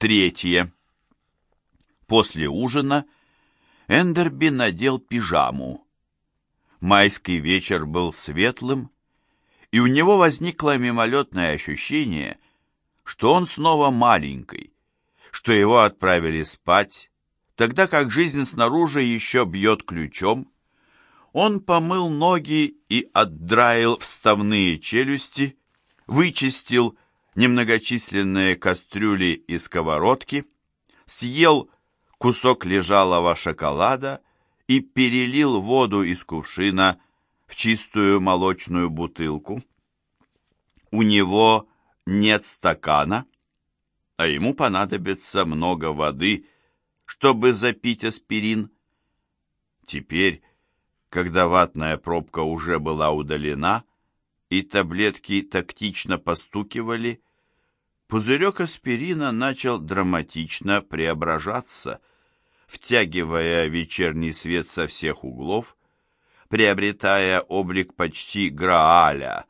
Третье. После ужина Эндерби надел пижаму. Майский вечер был светлым, и у него возникло мимолетное ощущение, что он снова маленький, что его отправили спать, тогда как жизнь снаружи еще бьет ключом. Он помыл ноги и отдраил вставные челюсти, вычистил немногочисленные кастрюли и сковородки, съел кусок лежалого шоколада и перелил воду из кувшина в чистую молочную бутылку. У него нет стакана, а ему понадобится много воды, чтобы запить аспирин. Теперь, когда ватная пробка уже была удалена, и таблетки тактично постукивали, пузырек аспирина начал драматично преображаться, втягивая вечерний свет со всех углов, приобретая облик почти Грааля,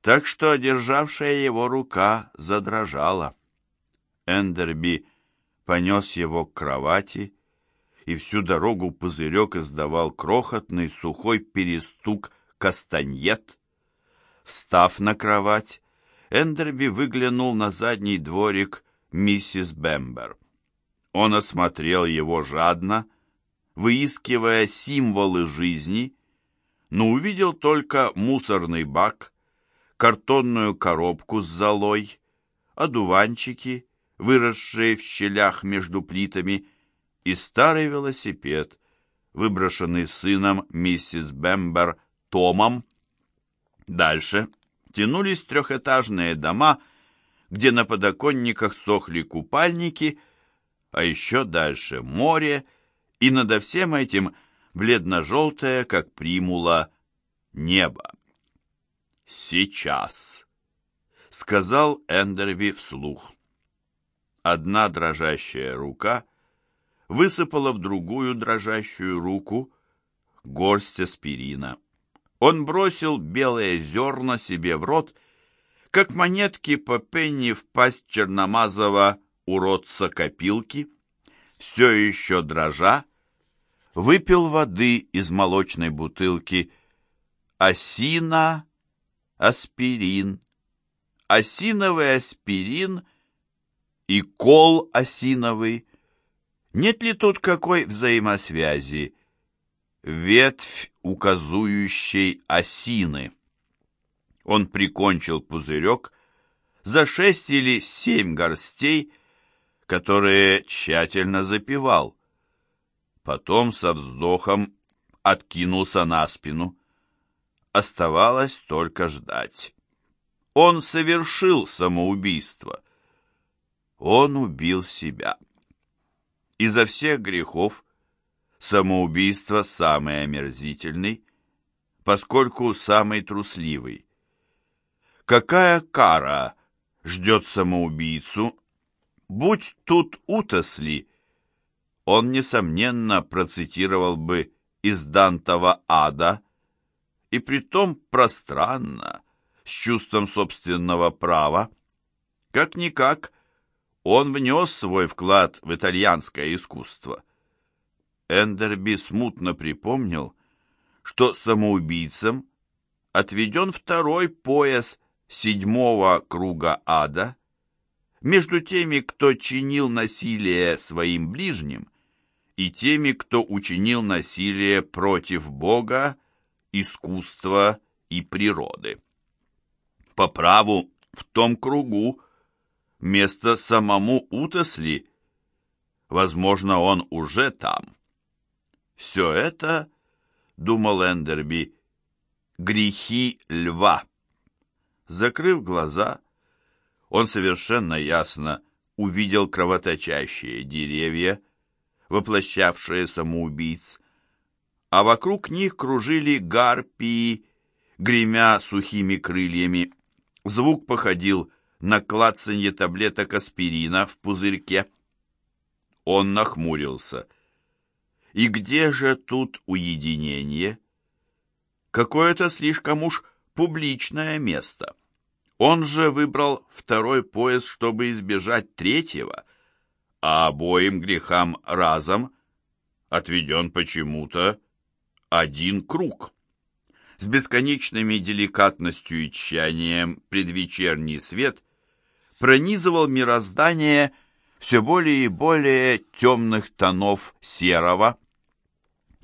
так что одержавшая его рука задрожала. Эндерби понес его к кровати, и всю дорогу пузырек издавал крохотный сухой перестук кастаньет, Встав на кровать, Эндерби выглянул на задний дворик миссис Бембер. Он осмотрел его жадно, выискивая символы жизни, но увидел только мусорный бак, картонную коробку с золой, одуванчики, выросшие в щелях между плитами, и старый велосипед, выброшенный сыном миссис Бембер Томом, Дальше тянулись трехэтажные дома, где на подоконниках сохли купальники, а еще дальше море, и надо всем этим бледно-желтое, как примула, небо. «Сейчас», — сказал Эндерви вслух. Одна дрожащая рука высыпала в другую дрожащую руку горсть аспирина. Он бросил белые зерна себе в рот, как монетки по пенни в пасть черномазого уродца копилки, все еще дрожа, выпил воды из молочной бутылки осина, аспирин, осиновый аспирин и кол осиновый. Нет ли тут какой взаимосвязи? Ветвь указующей осины. Он прикончил пузырек за шесть или семь горстей, которые тщательно запивал. Потом со вздохом откинулся на спину. Оставалось только ждать. Он совершил самоубийство. Он убил себя. Изо всех грехов самоубийство самый омерзительный, поскольку самый трусливый. Какая кара ждет самоубийцу? Будь тут Утосли, он, несомненно, процитировал бы из Дантова ада, и притом пространно, с чувством собственного права. Как-никак, он внес свой вклад в итальянское искусство. Эндерби смутно припомнил, что самоубийцам отведен второй пояс седьмого круга ада между теми, кто чинил насилие своим ближним, и теми, кто учинил насилие против Бога, искусства и природы. По праву в том кругу место самому Утосли, возможно, он уже там. Все это, думал Эндерби, грехи льва. Закрыв глаза, он совершенно ясно увидел кровоточащие деревья, воплощавшие самоубийц, а вокруг них кружили гарпии, гремя сухими крыльями. Звук походил на клацанье таблеток аспирина в пузырьке. Он нахмурился — и где же тут уединение? Какое-то слишком уж публичное место. Он же выбрал второй пояс, чтобы избежать третьего. а обоим грехам разом отведен почему-то один круг. С бесконечными деликатностью и тщанием предвечерний свет пронизывал мироздание все более и более темных тонов серого.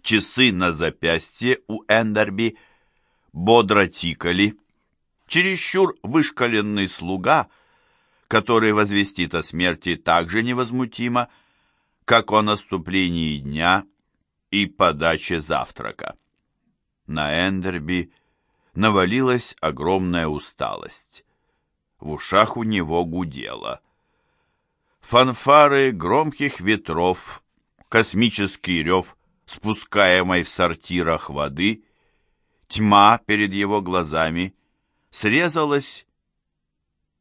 Часы на запястье у Эндерби бодро тикали. Чересчур вышкаленный слуга, который возвестит о смерти так же невозмутимо, как о наступлении дня и подаче завтрака. На Эндерби навалилась огромная усталость. В ушах у него гудело. Фанфары громких ветров, космический рев, спускаемой в сортирах воды, тьма перед его глазами срезалась,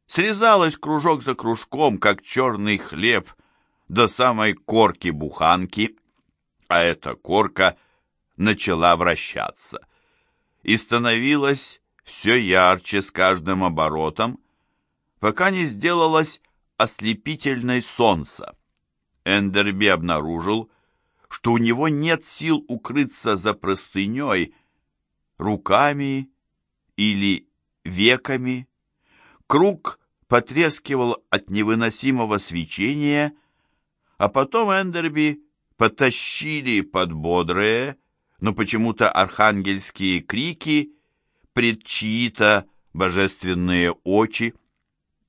срезалась кружок за кружком, как черный хлеб, до самой корки буханки, а эта корка начала вращаться и становилась все ярче с каждым оборотом, пока не сделалась ослепительной солнца. Эндерби обнаружил, что у него нет сил укрыться за простыней руками или веками. Круг потрескивал от невыносимого свечения, а потом Эндерби потащили под бодрые, но почему-то архангельские крики пред чьи-то божественные очи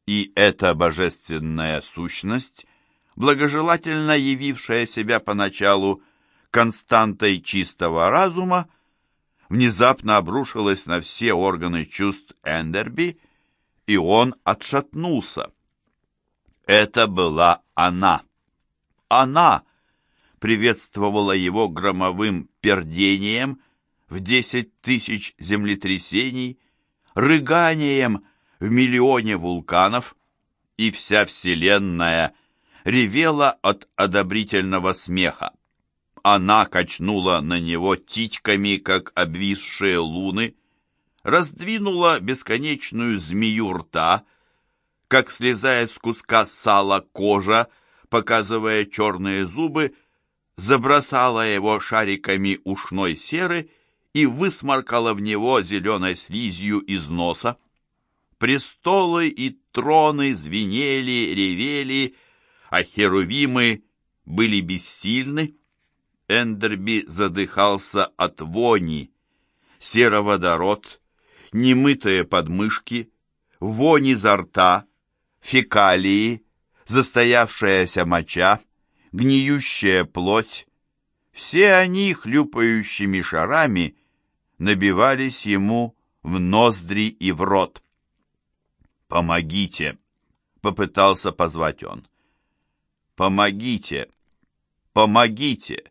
и эта божественная сущность, благожелательно явившая себя поначалу константой чистого разума, внезапно обрушилась на все органы чувств Эндерби, и он отшатнулся. Это была она. Она приветствовала его громовым пердением в десять тысяч землетрясений, рыганием в миллионе вулканов, и вся Вселенная ревела от одобрительного смеха. Она качнула на него титьками, как обвисшие луны, раздвинула бесконечную змею рта, как слезает с куска сала кожа, показывая черные зубы, забросала его шариками ушной серы и высморкала в него зеленой слизью из носа. Престолы и троны звенели, ревели, а херувимы были бессильны. Эндерби задыхался от вони, сероводород, немытые подмышки, вони изо рта, фекалии, застоявшаяся моча, гниющая плоть. Все они, хлюпающими шарами, набивались ему в ноздри и в рот. «Помогите!» — попытался позвать он. «Помогите! Помогите!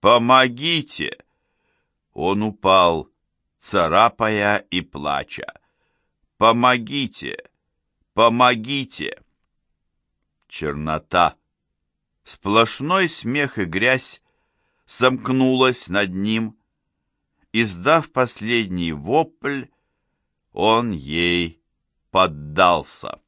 Помогите!» Он упал, царапая и плача. «Помогите! Помогите!» Чернота, сплошной смех и грязь сомкнулась над ним. Издав последний вопль, он ей поддался.